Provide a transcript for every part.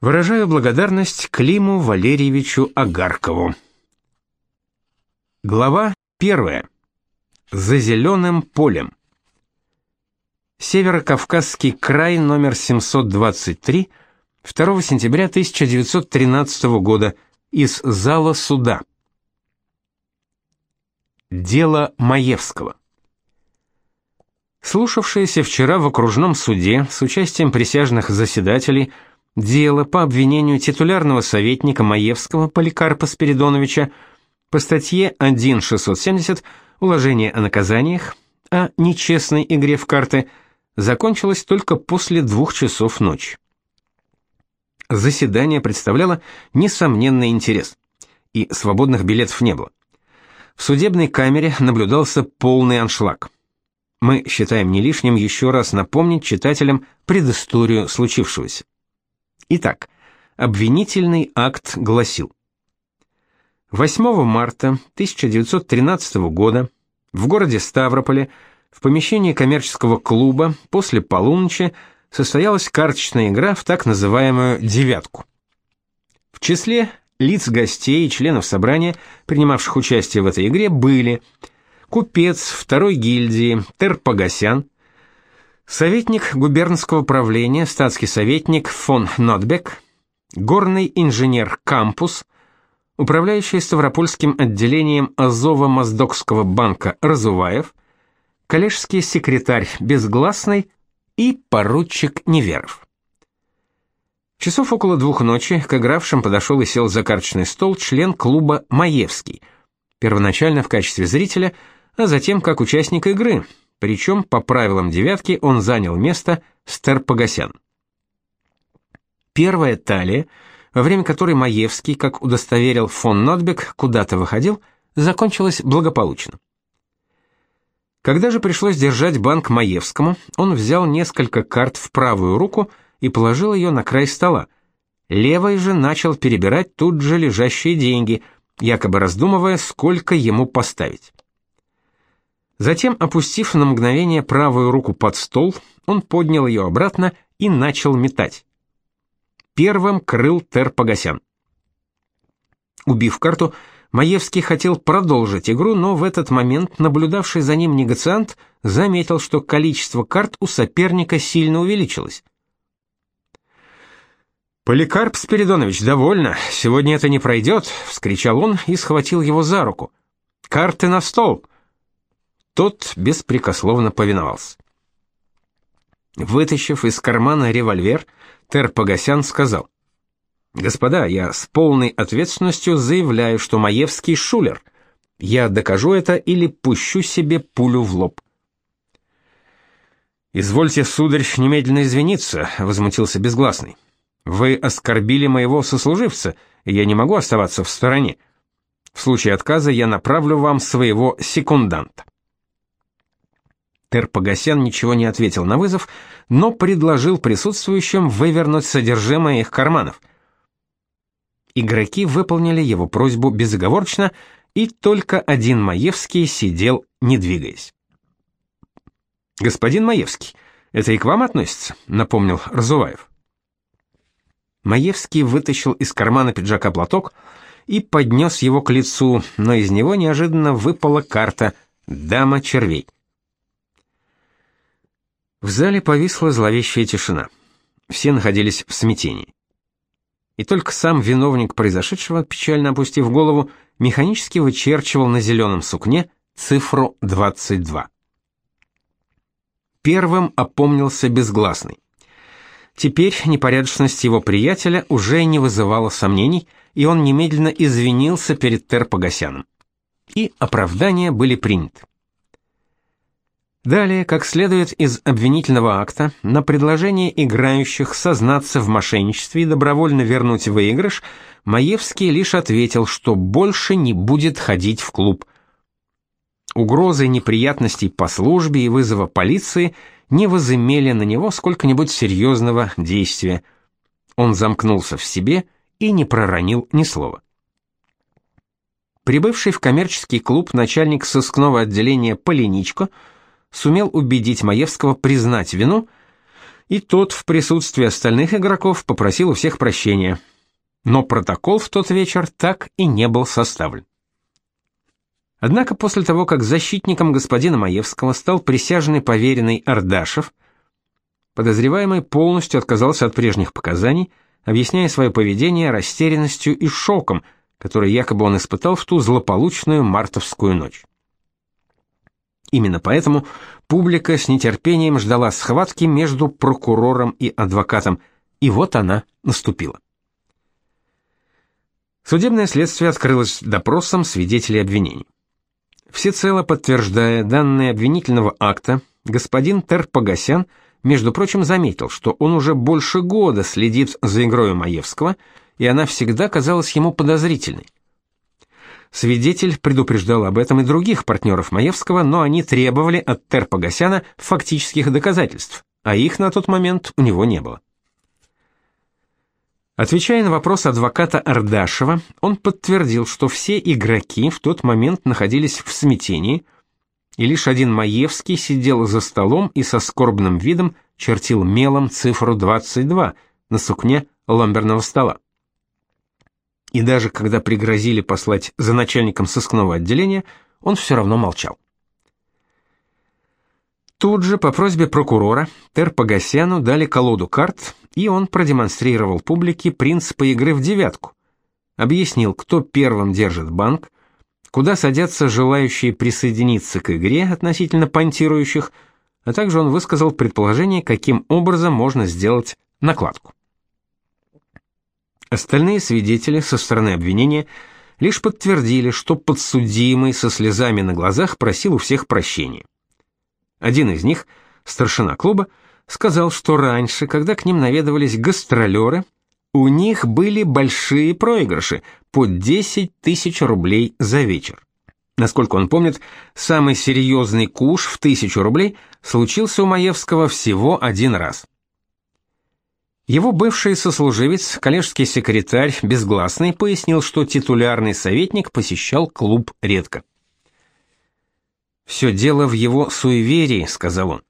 Выражаю благодарность Климу Валерьевичу Агаркову. Глава первая. За зеленым полем. Северо-Кавказский край, номер 723, 2 сентября 1913 года, из зала суда. Дело Маевского. Слушавшееся вчера в окружном суде с участием присяжных заседателей дело по обвинению титулярного советника Маевского Поликарпа Спиридоновича по статье 1.670 «Уложение о наказаниях» о нечестной игре в карты закончилось только после двух часов ночи. Заседание представляло несомненный интерес, и свободных билетов не было. В судебной камере наблюдался полный аншлаг. Мы считаем не лишним еще раз напомнить читателям предысторию случившегося. Итак, обвинительный акт гласил: 8 марта 1913 года в городе Ставрополе в помещении коммерческого клуба после полуночи состоялась карточная игра в так называемую девятку. В числе лиц гостей и членов собрания, принимавших участие в этой игре, были купец второй гильдии Терпогасян, советник губернского правления, статский советник фон Нотбек, горный инженер Кампус, управляющий Ставропольским отделением Азово-Моздокского банка Разуваев, коллежский секретарь Безгласный и поручик Неверов. Часов около двух ночи к игравшим подошел и сел за карточный стол член клуба Маевский, первоначально в качестве зрителя – а затем как участник игры, причем по правилам девятки он занял место Стерпогасян. Первая талия, во время которой Маевский, как удостоверил фон Нотбек, куда-то выходил, закончилась благополучно. Когда же пришлось держать банк Маевскому, он взял несколько карт в правую руку и положил ее на край стола. Левой же начал перебирать тут же лежащие деньги, якобы раздумывая, сколько ему поставить. Затем, опустив на мгновение правую руку под стол, он поднял ее обратно и начал метать. Первым крыл Тер Погосян. Убив карту, Маевский хотел продолжить игру, но в этот момент наблюдавший за ним негациант заметил, что количество карт у соперника сильно увеличилось. «Поликарп Спиридонович, довольно, сегодня это не пройдет!» — вскричал он и схватил его за руку. «Карты на стол!» Тот беспрекословно повиновался. Вытащив из кармана револьвер, Тер Погосян сказал: "Господа, я с полной ответственностью заявляю, что Маевский шулер. Я докажу это или пущу себе пулю в лоб". Извольте, сударь, немедленно извиниться, возмутился безгласный. Вы оскорбили моего сослуживца, и я не могу оставаться в стороне. В случае отказа я направлю вам своего секунданта. Терпогасян ничего не ответил на вызов, но предложил присутствующим вывернуть содержимое их карманов. Игроки выполнили его просьбу безоговорочно, и только один Маевский сидел, не двигаясь. «Господин Маевский, это и к вам относится?» — напомнил Разуваев. Маевский вытащил из кармана пиджака платок и поднес его к лицу, но из него неожиданно выпала карта «Дама червей». В зале повисла зловещая тишина. Все находились в смятении. И только сам виновник произошедшего, печально опустив голову, механически вычерчивал на зеленом сукне цифру 22. Первым опомнился безгласный. Теперь непорядочность его приятеля уже не вызывала сомнений, и он немедленно извинился перед Терпогасяном. И оправдания были приняты. Далее, как следует из обвинительного акта, на предложение играющих сознаться в мошенничестве и добровольно вернуть выигрыш, Маевский лишь ответил, что больше не будет ходить в клуб. Угрозы неприятностей по службе и вызова полиции не возымели на него сколько-нибудь серьезного действия. Он замкнулся в себе и не проронил ни слова. Прибывший в коммерческий клуб начальник сыскного отделения Полиничко – сумел убедить Маевского признать вину и тот в присутствии остальных игроков попросил у всех прощения. Но протокол в тот вечер так и не был составлен. Однако после того, как защитником господина Маевского стал присяжный поверенный Ардашев, подозреваемый полностью отказался от прежних показаний, объясняя свое поведение растерянностью и шоком, который якобы он испытал в ту злополучную мартовскую ночь. Именно поэтому публика с нетерпением ждала схватки между прокурором и адвокатом, и вот она наступила. Судебное следствие открылось допросом свидетелей обвинений. Всецело подтверждая данные обвинительного акта, господин Терпогасян, между прочим, заметил, что он уже больше года следит за игрой Маевского, и она всегда казалась ему подозрительной. Свидетель предупреждал об этом и других партнеров Маевского, но они требовали от Терпогасяна фактических доказательств, а их на тот момент у него не было. Отвечая на вопрос адвоката Ардашева, он подтвердил, что все игроки в тот момент находились в смятении, и лишь один Маевский сидел за столом и со скорбным видом чертил мелом цифру 22 на сукне ламберного стола. И даже когда пригрозили послать за начальником сыскного отделения, он все равно молчал. Тут же по просьбе прокурора Тер Погосяну дали колоду карт, и он продемонстрировал публике принципы игры в девятку. Объяснил, кто первым держит банк, куда садятся желающие присоединиться к игре относительно понтирующих, а также он высказал предположение, каким образом можно сделать накладку. Остальные свидетели со стороны обвинения лишь подтвердили, что подсудимый со слезами на глазах просил у всех прощения. Один из них, старшина клуба, сказал, что раньше, когда к ним наведывались гастролеры, у них были большие проигрыши по 10 тысяч рублей за вечер. Насколько он помнит, самый серьезный куш в тысячу рублей случился у Маевского всего один раз. Его бывший сослуживец, коллежский секретарь Безгласный, пояснил, что титулярный советник посещал клуб редко. «Все дело в его суеверии», — сказал он.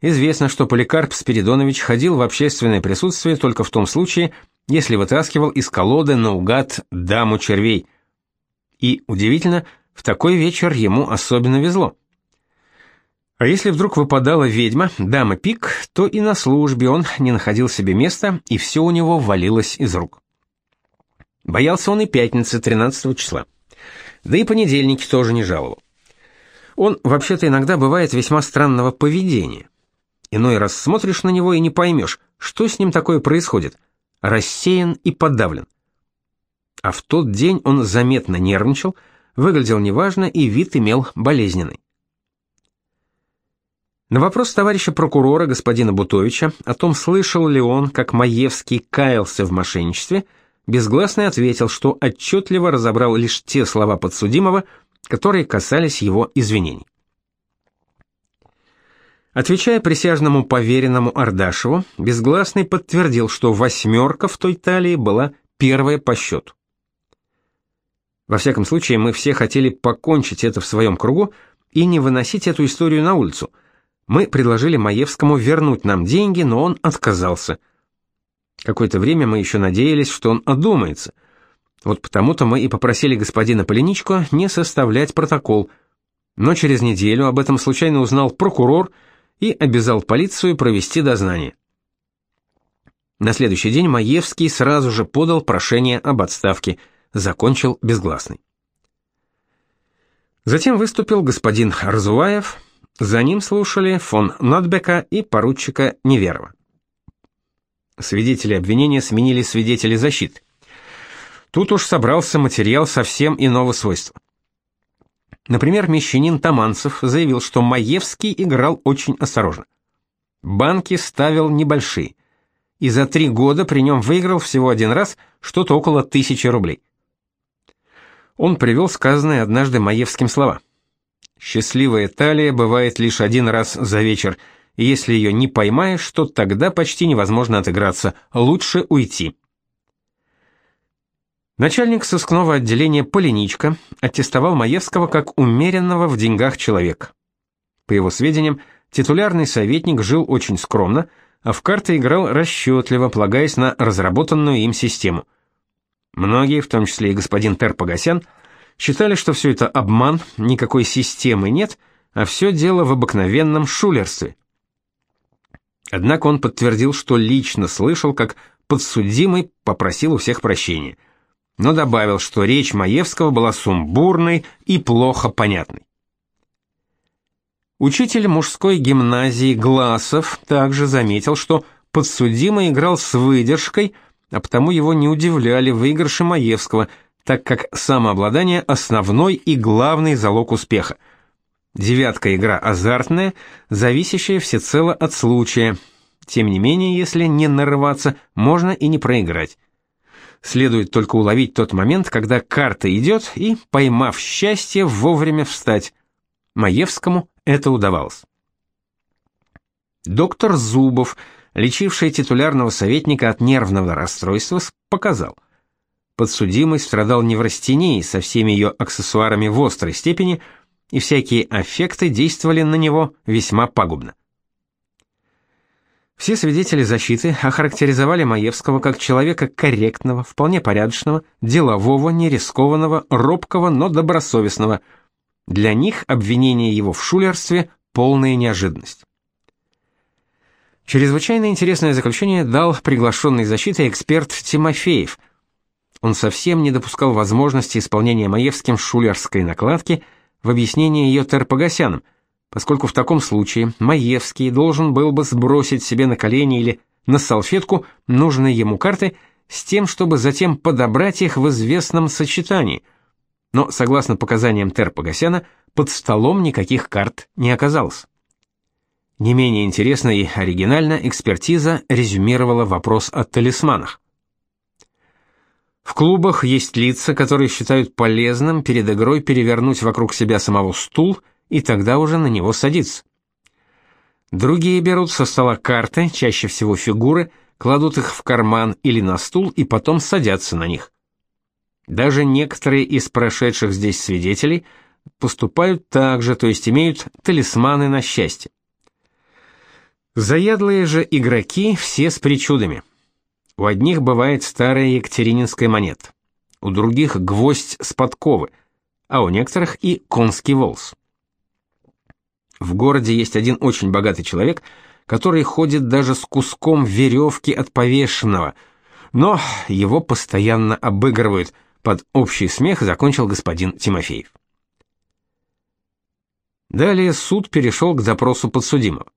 Известно, что Поликарп Спиридонович ходил в общественное присутствие только в том случае, если вытаскивал из колоды наугад даму червей. И, удивительно, в такой вечер ему особенно везло. А если вдруг выпадала ведьма, дама пик, то и на службе он не находил себе места, и все у него валилось из рук. Боялся он и пятницы 13 числа. Да и понедельники тоже не жаловал. Он вообще-то иногда бывает весьма странного поведения. Иной раз смотришь на него и не поймешь, что с ним такое происходит. Рассеян и подавлен. А в тот день он заметно нервничал, выглядел неважно и вид имел болезненный. На вопрос товарища прокурора господина Бутовича о том, слышал ли он, как Маевский каялся в мошенничестве, Безгласный ответил, что отчетливо разобрал лишь те слова подсудимого, которые касались его извинений. Отвечая присяжному поверенному Ардашеву, Безгласный подтвердил, что восьмерка в той талии была первая по счету. Во всяком случае, мы все хотели покончить это в своем кругу и не выносить эту историю на улицу. Мы предложили Маевскому вернуть нам деньги, но он отказался. Какое-то время мы еще надеялись, что он одумается – вот потому-то мы и попросили господина Полиничко не составлять протокол. Но через неделю об этом случайно узнал прокурор и обязал полицию провести дознание. На следующий день Маевский сразу же подал прошение об отставке, закончил безгласный. Затем выступил господин Разуваев, за ним слушали фон Нотбека и поручика Неверова. Свидетели обвинения сменили свидетелей защиты. Тут уж собрался материал совсем иного свойства. Например, мещанин Таманцев заявил, что Маевский играл очень осторожно. Банки ставил небольшие, и за три года при нем выиграл всего один раз что-то около тысячи рублей. Он привел сказанные однажды Маевским слова. «Счастливая талия бывает лишь один раз за вечер, и если ее не поймаешь, то тогда почти невозможно отыграться, лучше уйти». Начальник сыскного отделения Полиничка аттестовал Маевского как умеренного в деньгах человека. По его сведениям, титулярный советник жил очень скромно, а в карты играл расчетливо, полагаясь на разработанную им систему. Многие, в том числе и господин Тер Погосян, считали, что все это обман, никакой системы нет, а все дело в обыкновенном шулерстве. Однако он подтвердил, что лично слышал, как подсудимый попросил у всех прощения, но добавил, что речь Маевского была сумбурной и плохо понятной. Учитель мужской гимназии Гласов также заметил, что подсудимый играл с выдержкой, а потому его не удивляли выигрыши Маевского, так как самообладание – основной и главный залог успеха. Девятка игра азартная, зависящая всецело от случая. Тем не менее, если не нарываться, можно и не проиграть. Следует только уловить тот момент, когда карта идет, и, поймав счастье, вовремя встать. Маевскому это удавалось. Доктор Зубов, лечивший титулярного советника от нервного расстройства, показал. Подсудимый страдал неврастенией со всеми ее аксессуарами в острой степени, и всякие аффекты действовали на него весьма пагубно. Все свидетели защиты охарактеризовали Маевского как человека корректного, вполне порядочного, делового, нерискованного, робкого, но добросовестного – для них обвинение его в шулерстве – полная неожиданность. Чрезвычайно интересное заключение дал приглашенный защитой эксперт Тимофеев. Он совсем не допускал возможности исполнения Маевским шулерской накладки в объяснении ее Терпогасяном, поскольку в таком случае Маевский должен был бы сбросить себе на колени или на салфетку нужные ему карты с тем, чтобы затем подобрать их в известном сочетании – но, согласно показаниям Тер Погосяна, под столом никаких карт не оказалось. Не менее интересно и оригинально экспертиза резюмировала вопрос о талисманах. В клубах есть лица, которые считают полезным перед игрой перевернуть вокруг себя самого стул и тогда уже на него садиться. Другие берут со стола карты, чаще всего фигуры, кладут их в карман или на стул и потом садятся на них. Даже некоторые из прошедших здесь свидетелей поступают так же, то есть имеют талисманы на счастье. Заядлые же игроки все с причудами. У одних бывает старая екатерининская монета, у других гвоздь с подковы, а у некоторых и конский волос. В городе есть один очень богатый человек, который ходит даже с куском веревки от повешенного, но его постоянно обыгрывают – под общий смех закончил господин Тимофеев. Далее суд перешел к допросу подсудимого.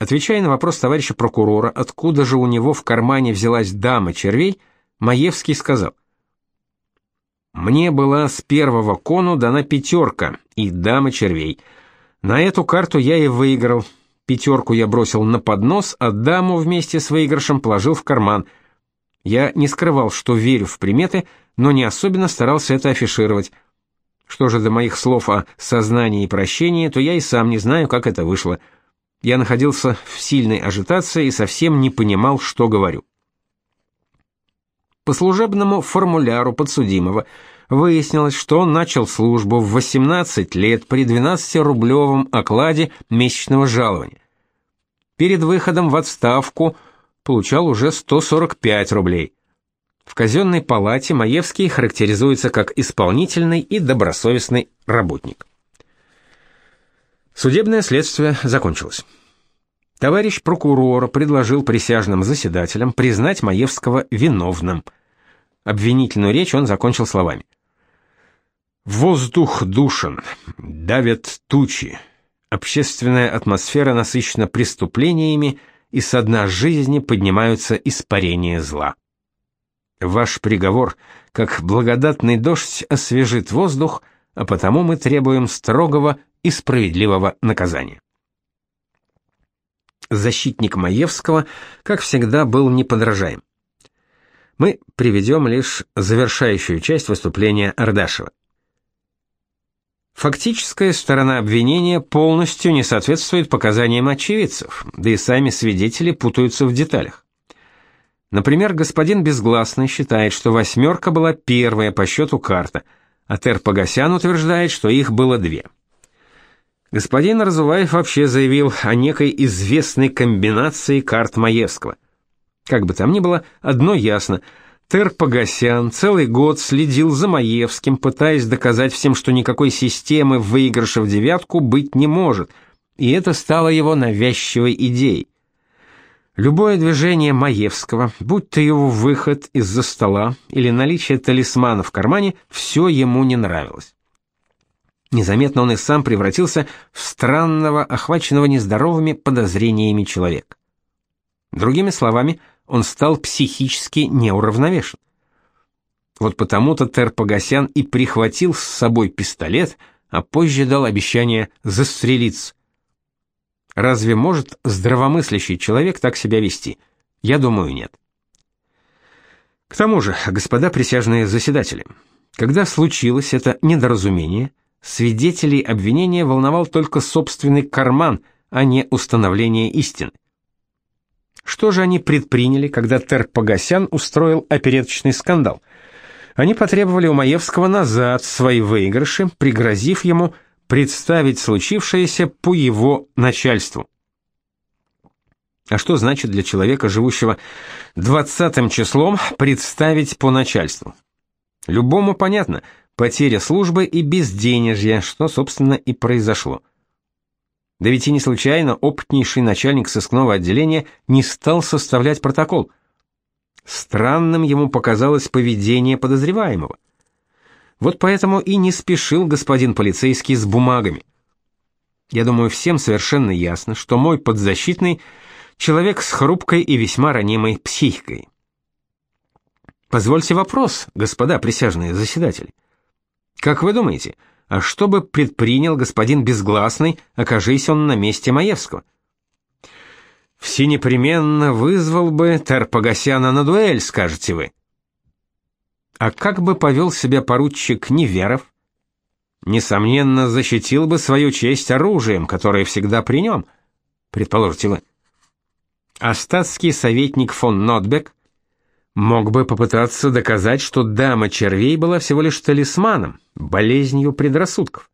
Отвечая на вопрос товарища прокурора, откуда же у него в кармане взялась дама червей, Маевский сказал: Мне была с первого кону дана пятерка и дама червей. На эту карту я и выиграл. Пятерку я бросил на поднос, а даму вместе с выигрышем положил в карман. Я не скрывал, что верю в приметы, но не особенно старался это афишировать. Что же до моих слов о сознании и прощении, то я и сам не знаю, как это вышло. Я находился в сильной ажитации и совсем не понимал, что говорю. По служебному формуляру подсудимого выяснилось, что он начал службу в 18 лет при 12-рублевом окладе месячного жалования. Перед выходом в отставку получал уже 145 рублей. В казенной палате Маевский характеризуется как исполнительный и добросовестный работник. Судебное следствие закончилось. Товарищ прокурор предложил присяжным заседателям признать Маевского виновным. Обвинительную речь он закончил словами: Воздух душен, давят тучи. Общественная атмосфера насыщена преступлениями, и со дна жизни поднимаются испарения зла. Ваш приговор, как благодатный дождь, освежит воздух, а потому мы требуем строгого и справедливого наказания. Защитник Маевского, как всегда, был неподражаем. Мы приведем лишь завершающую часть выступления Ардашева. Фактическая сторона обвинения полностью не соответствует показаниям очевидцев, да и сами свидетели путаются в деталях. Например, господин Безгласный считает, что восьмерка была первая по счету карта, а Тер Погосян утверждает, что их было две. Господин Разуваев вообще заявил о некой известной комбинации карт Маевского. Как бы там ни было, одно ясно – Тер Погосян целый год следил за Маевским, пытаясь доказать всем, что никакой системы выигрыша в девятку быть не может, и это стало его навязчивой идеей. Любое движение Маевского, будь то его выход из-за стола или наличие талисмана в кармане, все ему не нравилось. Незаметно он и сам превратился в странного, охваченного нездоровыми подозрениями человека. Другими словами, он стал психически неуравновешен. Вот потому-то Тер Погосян и прихватил с собой пистолет, а позже дал обещание застрелиться. Разве может здравомыслящий человек так себя вести? Я думаю, нет. К тому же, господа присяжные заседатели, когда случилось это недоразумение, свидетелей обвинения волновал только собственный карман, а не установление истины. Что же они предприняли, когда Тер Погосян устроил опереточный скандал? Они потребовали у Маевского назад свои выигрыши, пригрозив ему представить случившееся по его начальству. А что значит для человека, живущего двадцатым числом, представить по начальству? Любому понятно, потеря службы и безденежье, что, собственно, и произошло. Да ведь и не случайно опытнейший начальник сыскного отделения не стал составлять протокол. Странным ему показалось поведение подозреваемого. Вот поэтому и не спешил господин полицейский с бумагами. Я думаю, всем совершенно ясно, что мой подзащитный человек с хрупкой и весьма ранимой психикой. Позвольте вопрос, господа присяжные заседатели. Как вы думаете, а что бы предпринял господин Безгласный, окажись он на месте Маевского? Все непременно вызвал бы Терпогасяна на дуэль, скажете вы. А как бы повел себя поручик Неверов? Несомненно, защитил бы свою честь оружием, которое всегда при нем, предположите вы. А статский советник фон Нотбек мог бы попытаться доказать, что дама червей была всего лишь талисманом, болезнью предрассудков.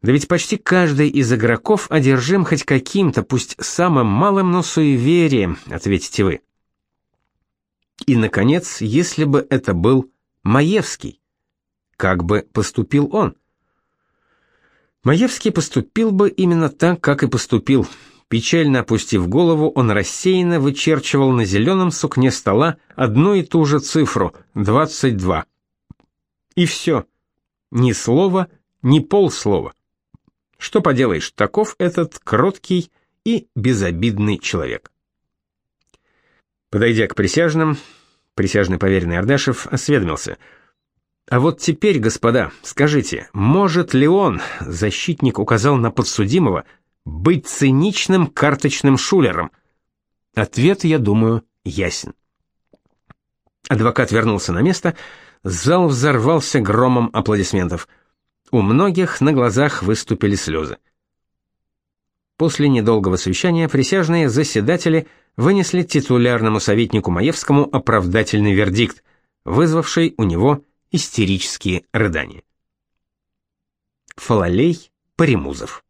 Да ведь почти каждый из игроков одержим хоть каким-то, пусть самым малым, но суеверием, ответите вы. И наконец, если бы это был Маевский, как бы поступил он? Маевский поступил бы именно так, как и поступил. Печально опустив голову, он рассеянно вычерчивал на зеленом сукне стола одну и ту же цифру — 22. И все. Ни слова, ни полслова. Что поделаешь, таков этот кроткий и безобидный человек. Подойдя к присяжным, присяжный поверенный Ардашев осведомился. «А вот теперь, господа, скажите, может ли он, защитник указал на подсудимого, быть циничным карточным шулером? Ответ, я думаю, ясен. Адвокат вернулся на место, зал взорвался громом аплодисментов. У многих на глазах выступили слезы. После недолгого совещания присяжные заседатели вынесли титулярному советнику Маевскому оправдательный вердикт, вызвавший у него истерические рыдания. Фалалей Паримузов